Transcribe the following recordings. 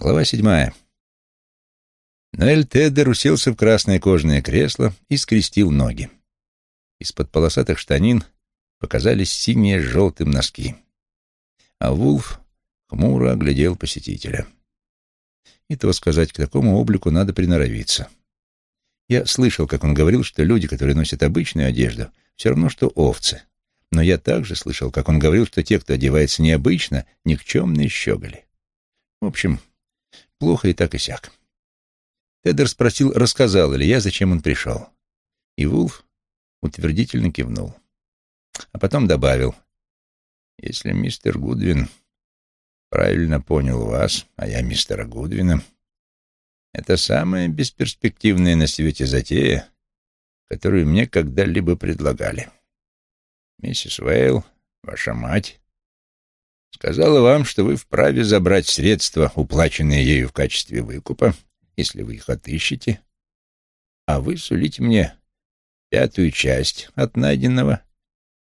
Глава седьмая. Ноэль Теддер уселся в красное кожаное кресло и скрестил ноги. Из-под полосатых штанин показались синие с желтым носки. А Вулф хмуро оглядел посетителя. И то сказать, к такому облику надо приноровиться. Я слышал, как он говорил, что люди, которые носят обычную одежду, все равно, что овцы. Но я также слышал, как он говорил, что те, кто одевается необычно, никчемные щеголи. В общем, Плохо и так и сяк. Теддер спросил, рассказал ли я, зачем он пришел. И Вулф утвердительно кивнул. А потом добавил, «Если мистер Гудвин правильно понял вас, а я мистера Гудвина, это самая бесперспективная на свете затея, которую мне когда-либо предлагали. Миссис Вейл, ваша мать, сказала вам, что вы вправе забрать средства, уплаченные ею в качестве выкупа, если вы их отыщете, а вы сулите мне пятую часть от найденного,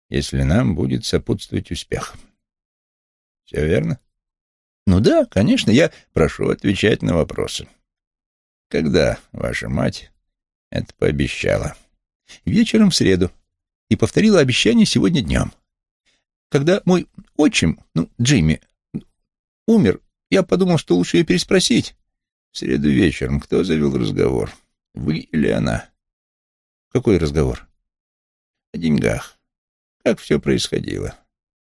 если нам будет сопутствовать успех. Все верно? Ну да, конечно, я прошу отвечать на вопросы. Когда ваша мать это пообещала? Вечером в среду. И повторила обещание сегодня днем. Когда мой отчим, ну, Джимми, умер, я подумал, что лучше ее переспросить. В среду вечером кто завел разговор? Вы или она? Какой разговор? О деньгах. Как все происходило?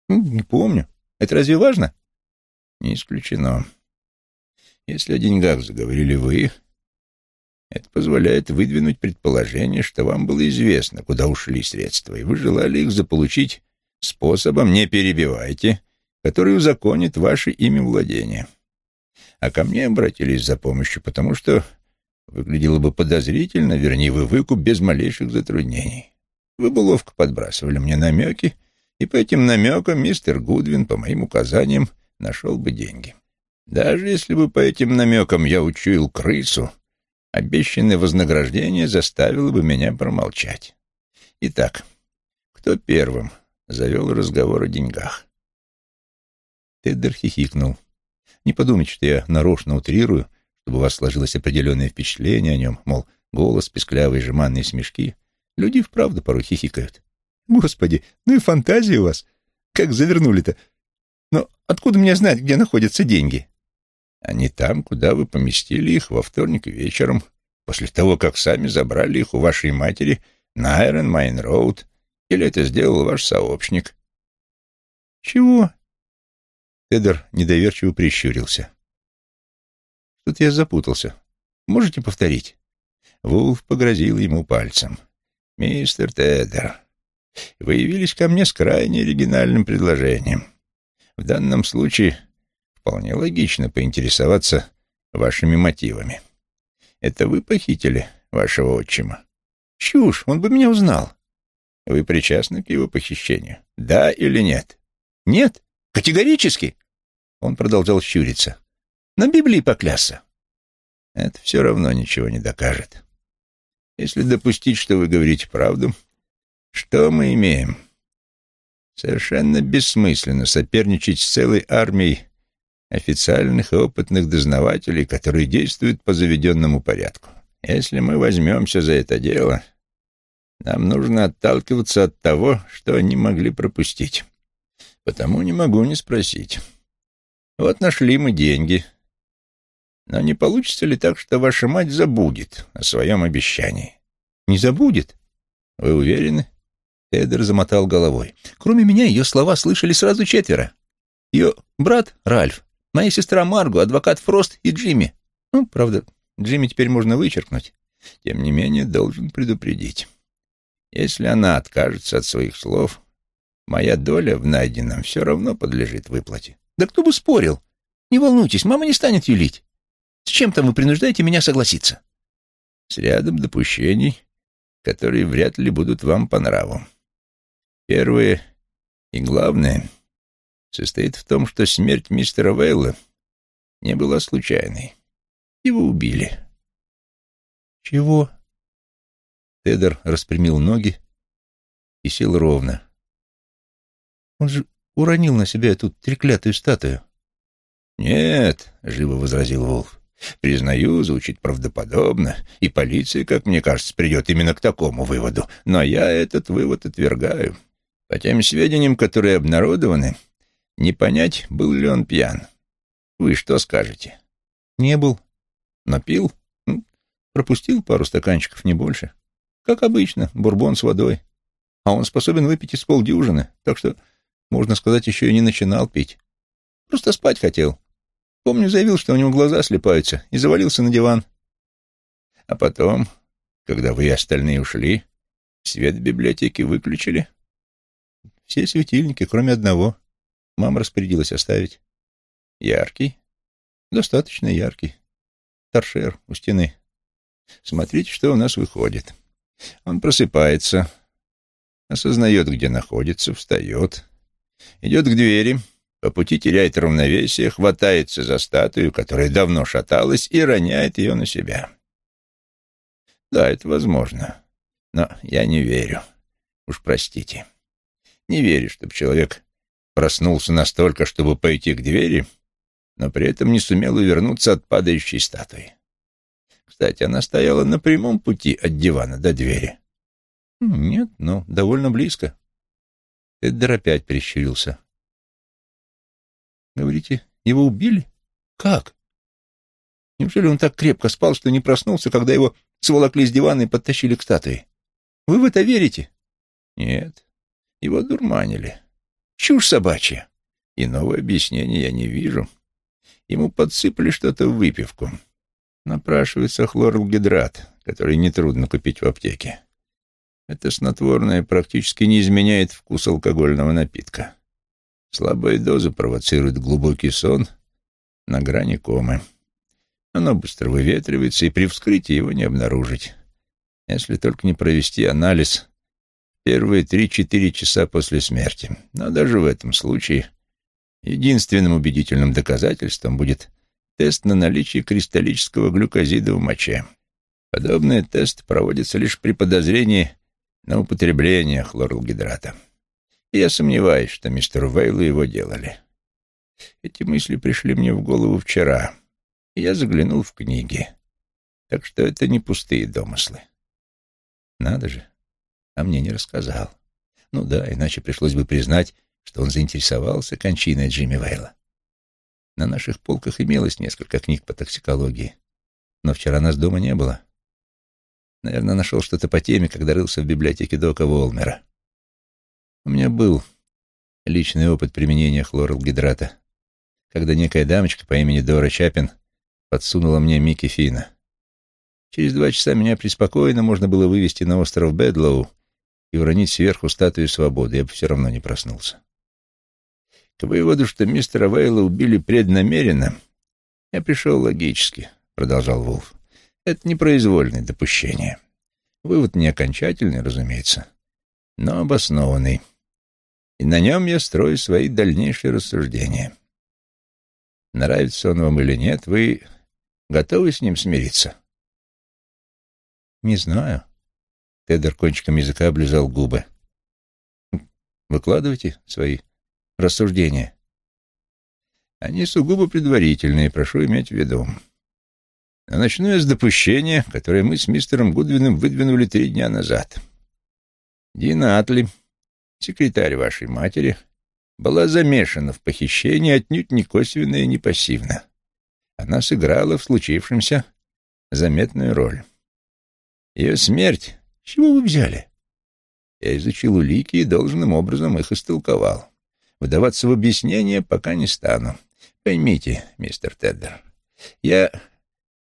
Ну, не помню. Это разве важно? Не исключено. Если о деньгах заговорили вы, это позволяет выдвинуть предположение, что вам было известно, куда ушли средства, и вы желали их заполучить способом не перебивайте, который узаконит ваше имя владения. А ко мне обратились за помощью, потому что выглядело бы подозрительно, вернее, вы выкуп без малейших затруднений. Вы бы ловко подбрасывали мне намеки, и по этим намекам мистер Гудвин, по моим указаниям, нашел бы деньги. Даже если бы по этим намекам я учуял крысу, обещанное вознаграждение заставило бы меня промолчать. Итак, кто первым завел разговор о деньгах. Теддер хихикнул. Не подумайте, что я нарочно утрирую, чтобы у вас сложилось определенное впечатление о нем, мол, голос, песклявые жеманные смешки. Люди вправду порой хихикают. Господи, ну и фантазия у вас. Как завернули-то. Но откуда мне знать, где находятся деньги? Они там, куда вы поместили их во вторник вечером, после того, как сами забрали их у вашей матери на Айрон Майн Роуд или это сделал ваш сообщник?» «Чего?» Тедер недоверчиво прищурился. «Тут я запутался. Можете повторить?» Вулф погрозил ему пальцем. «Мистер Тедер, вы явились ко мне с крайне оригинальным предложением. В данном случае вполне логично поинтересоваться вашими мотивами. Это вы похитили вашего отчима?» «Чушь, он бы меня узнал. Вы причастны к его похищению? Да или нет? Нет? Категорически? Он продолжал щуриться. На Библии поклясться. Это все равно ничего не докажет. Если допустить, что вы говорите правду, что мы имеем? Совершенно бессмысленно соперничать с целой армией официальных и опытных дознавателей, которые действуют по заведенному порядку. Если мы возьмемся за это дело, нам нужно отталкиваться от того, что они могли пропустить. Потому не могу не спросить. Вот нашли мы деньги. Но не получится ли так, что ваша мать забудет о своем обещании? Не забудет? Вы уверены? Эдер замотал головой. Кроме меня ее слова слышали сразу четверо. Ее брат Ральф, моя сестра Марго, адвокат Фрост и Джимми. Ну, правда, Джимми теперь можно вычеркнуть. Тем не менее, должен предупредить. Если она откажется от своих слов, моя доля в найденном все равно подлежит выплате. Да кто бы спорил? Не волнуйтесь, мама не станет юлить. С чем там вы принуждаете меня согласиться? С рядом допущений, которые вряд ли будут вам по нраву. Первое и главное состоит в том, что смерть мистера Вейла не была случайной. Его убили. Чего? Тедер распрямил ноги и сел ровно. Он же уронил на себя эту треклятую статую. «Нет», — живо возразил Вулф, — «признаю, звучит правдоподобно, и полиция, как мне кажется, придет именно к такому выводу, но я этот вывод отвергаю. По тем сведениям, которые обнародованы, не понять, был ли он пьян. Вы что скажете?» «Не был». «Но пил?» «Пропустил пару стаканчиков, не больше. Как обычно, бурбон с водой. А он способен выпить из полдюжины, так что, можно сказать, еще и не начинал пить. Просто спать хотел. Помню, заявил, что у него глаза слепаются, и завалился на диван. А потом, когда вы и остальные ушли, свет в библиотеке выключили? Все светильники, кроме одного. Мама распорядилась оставить. Яркий? Достаточно яркий. Торшер у стены. Смотрите, что у нас выходит. Он просыпается, осознает, где находится, встает, идет к двери, по пути теряет равновесие, хватается за статую, которая давно шаталась, и роняет ее на себя. Да, это возможно, но я не верю. Уж простите. Не верю, чтобы человек проснулся настолько, чтобы пойти к двери, но при этом не сумел увернуться от падающей статуи. Кстати, она стояла на прямом пути от дивана до двери. Нет, но довольно близко. Эддер опять прищурился. Говорите, его убили? Как? Неужели он так крепко спал, что не проснулся, когда его сволокли с дивана и подтащили к статуе? Вы в это верите? Нет, его дурманили. Чушь собачья. Иного объяснения я не вижу. Ему подсыпали что-то в выпивку. Напрашивается хлоргидрат, который нетрудно купить в аптеке. Это снотворное практически не изменяет вкус алкогольного напитка. Слабая доза провоцирует глубокий сон на грани комы. Оно быстро выветривается, и при вскрытии его не обнаружить. Если только не провести анализ первые три-четыре часа после смерти. Но даже в этом случае единственным убедительным доказательством будет тест на наличие кристаллического глюкозида в моче. Подобный тест проводится лишь при подозрении на употребление хлоргидрата я сомневаюсь, что мистеру Вейлу его делали. Эти мысли пришли мне в голову вчера, и я заглянул в книги. Так что это не пустые домыслы. Надо же, а мне не рассказал. Ну да, иначе пришлось бы признать, что он заинтересовался кончиной Джимми Вейла. На наших полках имелось несколько книг по токсикологии, но вчера нас дома не было. Наверное, нашел что-то по теме, когда рылся в библиотеке Дока Волмера. У меня был личный опыт применения хлоралгидрата, когда некая дамочка по имени Дора Чапин подсунула мне Микки Фина. Через два часа меня преспокойно можно было вывести на остров Бедлоу и уронить сверху статую свободы, я бы все равно не проснулся. К выводу, что мистера Вейла убили преднамеренно, я пришел логически, — продолжал Вулф. Это непроизвольное допущение. Вывод не окончательный, разумеется, но обоснованный и на нем я строю свои дальнейшие рассуждения. Нравится он вам или нет, вы готовы с ним смириться? Не знаю. Тедер кончиком языка облизал губы. Выкладывайте свои рассуждения. Они сугубо предварительные, прошу иметь в виду. Но начну я с допущения, которое мы с мистером Гудвином выдвинули три дня назад. Дина Атли секретарь вашей матери, была замешана в похищении отнюдь не косвенно и не пассивно. Она сыграла в случившемся заметную роль. Ее смерть... Чего вы взяли? Я изучил улики и должным образом их истолковал. Выдаваться в объяснение пока не стану. Поймите, мистер Теддер, я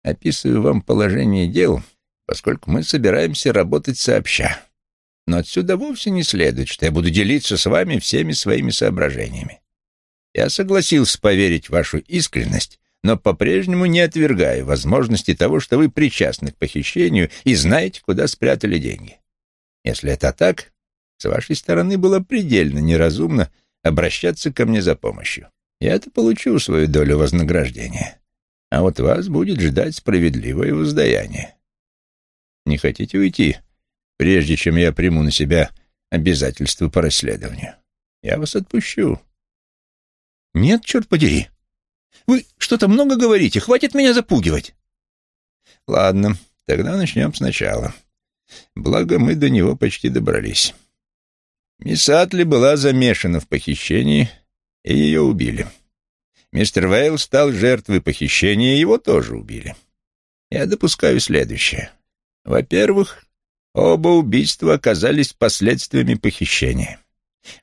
описываю вам положение дел, поскольку мы собираемся работать сообща. Но отсюда вовсе не следует, что я буду делиться с вами всеми своими соображениями. Я согласился поверить в вашу искренность, но по-прежнему не отвергаю возможности того, что вы причастны к похищению и знаете, куда спрятали деньги. Если это так, с вашей стороны было предельно неразумно обращаться ко мне за помощью. Я-то получу свою долю вознаграждения, а вот вас будет ждать справедливое воздаяние. Не хотите уйти прежде чем я приму на себя обязательства по расследованию. Я вас отпущу. Нет, черт подери. Вы что-то много говорите, хватит меня запугивать. Ладно, тогда начнем сначала. Благо, мы до него почти добрались. Мисс Атли была замешана в похищении, и ее убили. Мистер Вейл стал жертвой похищения, его тоже убили. Я допускаю следующее. Во-первых, оба убийства оказались последствиями похищения.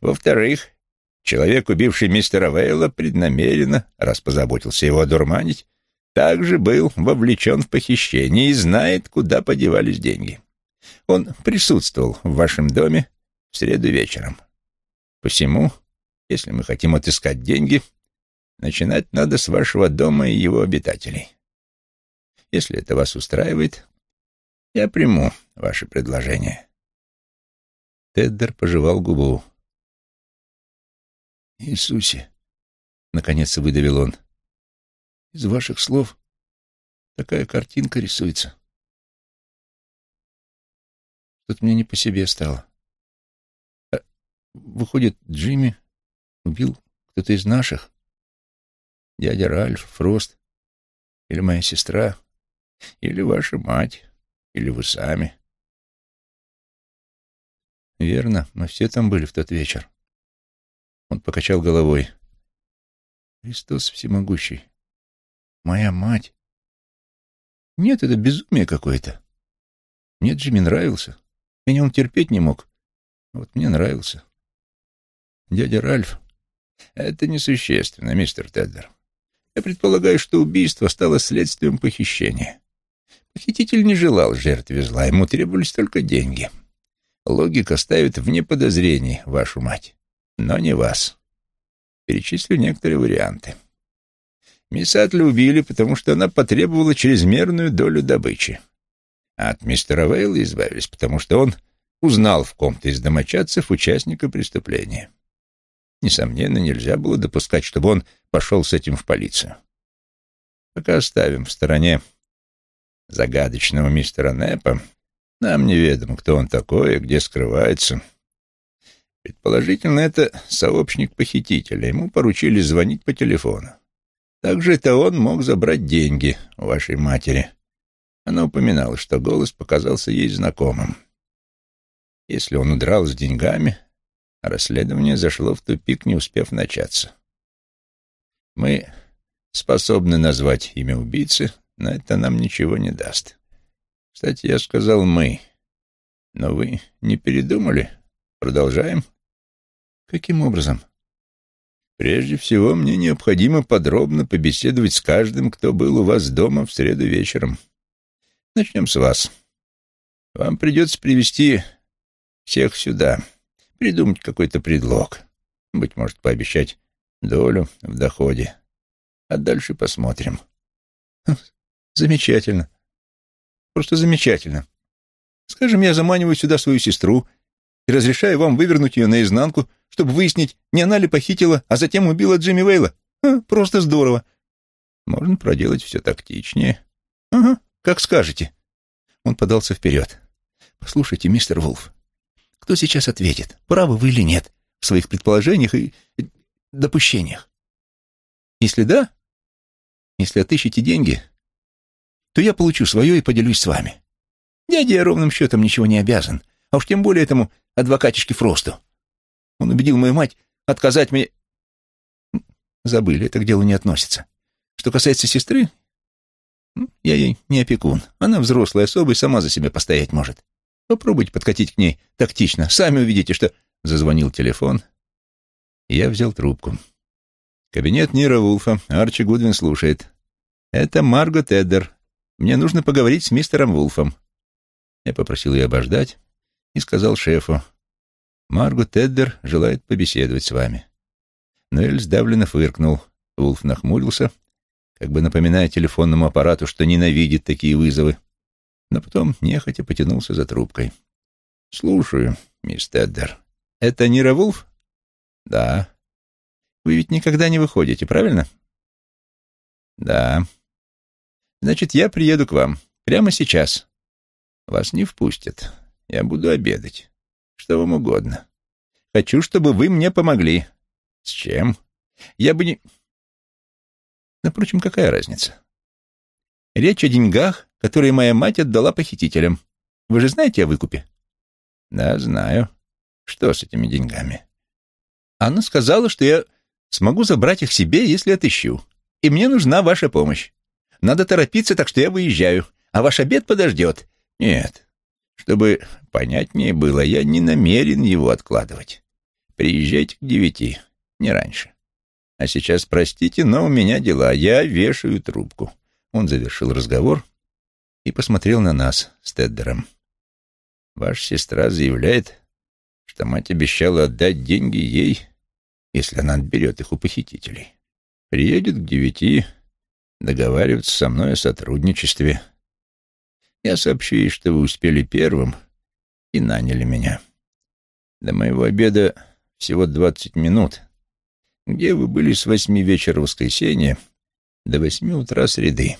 Во-вторых, человек, убивший мистера Вейла, преднамеренно, раз позаботился его одурманить, также был вовлечен в похищение и знает, куда подевались деньги. Он присутствовал в вашем доме в среду вечером. Посему, если мы хотим отыскать деньги, начинать надо с вашего дома и его обитателей. Если это вас устраивает, я приму ваше предложение. Теддер пожевал губу. «Иисусе!» — наконец выдавил он. «Из ваших слов такая картинка рисуется. Тут мне не по себе стало. А, выходит, Джимми убил кто-то из наших? Дядя Ральф, Фрост или моя сестра, или ваша мать, или вы сами. Верно, мы все там были в тот вечер. Он покачал головой. Христос всемогущий. Моя мать. Нет, это безумие какое-то. Мне Джимми нравился. Меня он терпеть не мог. Вот мне нравился. Дядя Ральф. Это несущественно, мистер Теддер. Я предполагаю, что убийство стало следствием похищения. Похититель не желал жертве зла, ему требовались только деньги. Логика ставит вне подозрений вашу мать, но не вас. Перечислю некоторые варианты. Мисс Атли убили, потому что она потребовала чрезмерную долю добычи. А от мистера Вейла избавились, потому что он узнал в ком-то из домочадцев участника преступления. Несомненно, нельзя было допускать, чтобы он пошел с этим в полицию. Пока оставим в стороне загадочного мистера Неппа, нам неведомо, кто он такой и где скрывается. Предположительно, это сообщник похитителя. Ему поручили звонить по телефону. Также это он мог забрать деньги у вашей матери. Она упоминала, что голос показался ей знакомым. Если он удрал с деньгами, расследование зашло в тупик, не успев начаться. Мы способны назвать имя убийцы, но это нам ничего не даст. Кстати, я сказал «мы». Но вы не передумали? Продолжаем? Каким образом? Прежде всего, мне необходимо подробно побеседовать с каждым, кто был у вас дома в среду вечером. Начнем с вас. Вам придется привести всех сюда, придумать какой-то предлог. Быть может, пообещать долю в доходе. А дальше посмотрим. Замечательно. Просто замечательно. Скажем, я заманиваю сюда свою сестру и разрешаю вам вывернуть ее наизнанку, чтобы выяснить, не она ли похитила, а затем убила Джимми Вейла. А, просто здорово. Можно проделать все тактичнее. Ага, как скажете. Он подался вперед. Послушайте, мистер Вулф, кто сейчас ответит, правы вы или нет в своих предположениях и допущениях? Если да, если отыщете деньги, то я получу свое и поделюсь с вами. Дядя я ровным счетом ничего не обязан, а уж тем более этому адвокатишке Фросту. Он убедил мою мать отказать мне... Забыли, это к делу не относится. Что касается сестры, я ей не опекун. Она взрослая особа и сама за себя постоять может. Попробуйте подкатить к ней тактично. Сами увидите, что... Зазвонил телефон. Я взял трубку. Кабинет Нира Вулфа. Арчи Гудвин слушает. Это Марго Теддер. Мне нужно поговорить с мистером Вулфом. Я попросил ее обождать и сказал шефу. Марго Теддер желает побеседовать с вами. Ноэль сдавленно фыркнул. Вулф нахмурился, как бы напоминая телефонному аппарату, что ненавидит такие вызовы, но потом нехотя потянулся за трубкой. «Слушаю, мисс Теддер. Это Нира Вулф?» «Да». «Вы ведь никогда не выходите, правильно?» «Да». Значит, я приеду к вам. Прямо сейчас. Вас не впустят. Я буду обедать. Что вам угодно. Хочу, чтобы вы мне помогли. С чем? Я бы не... Впрочем, какая разница? Речь о деньгах, которые моя мать отдала похитителям. Вы же знаете о выкупе? Да, знаю. Что с этими деньгами? Она сказала, что я смогу забрать их себе, если отыщу. И мне нужна ваша помощь. Надо торопиться, так что я выезжаю. А ваш обед подождет. Нет. Чтобы понятнее было, я не намерен его откладывать. Приезжайте к девяти, не раньше. А сейчас, простите, но у меня дела. Я вешаю трубку. Он завершил разговор и посмотрел на нас с Теддером. Ваша сестра заявляет, что мать обещала отдать деньги ей, если она отберет их у похитителей. Приедет к девяти, договариваться со мной о сотрудничестве. Я сообщу ей, что вы успели первым и наняли меня. До моего обеда всего двадцать минут. Где вы были с восьми вечера воскресенья до восьми утра среды?